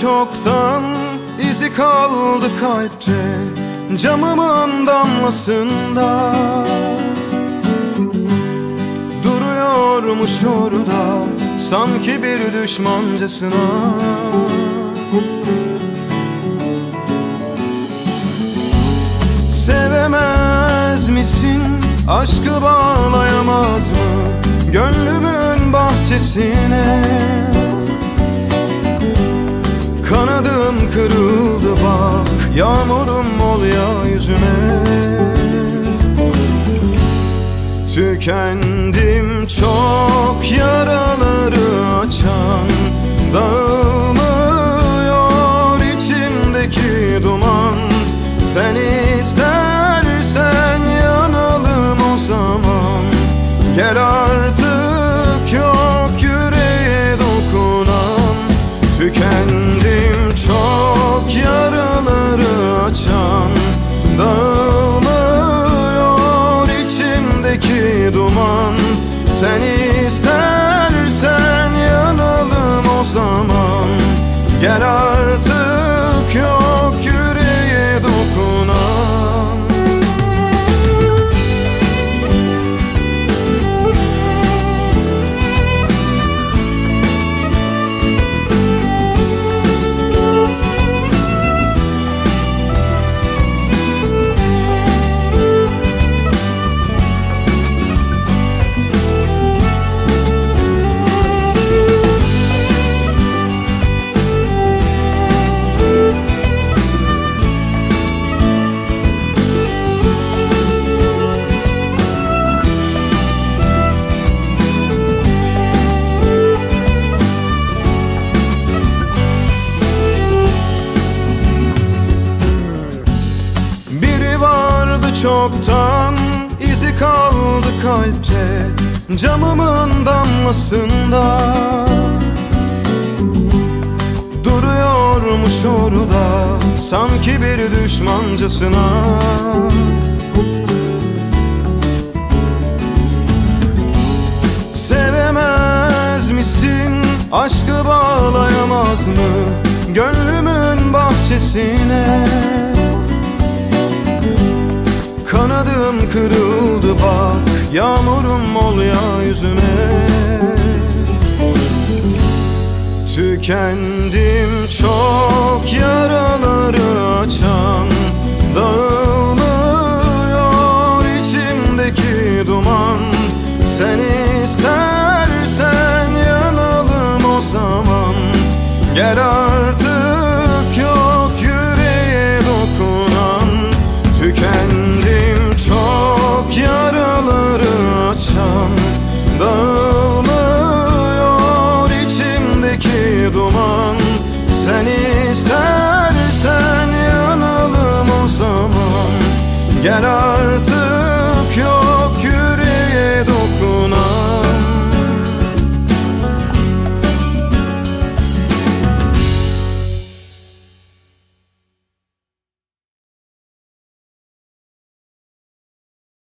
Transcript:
çoktan izi kaldı kalpte Camımın damlasında Duruyormuş orada Sanki bir düşmancasına Sevemez misin? Aşkı bağlayamaz mı? Gönlümün bahçesine Yağmurum ol ya Tükendim çok yaraları açan Dağılmıyor içimdeki duman. Sen istersen yanalım o zaman. Gel artık yok yüreğe dokunan Tükendim istersen yanalım o zaman. Gel artık çoktan izi kaldı kalpte Camımın damlasında Duruyormuş orada sanki bir düşmancasına Sevemez misin? Aşkı bağlayamaz mı? Gönlümün bahçesine Kanadım kırıldı bak Yağmurum ol ya yüzüme Tükendim istersen yanalım o zaman Gel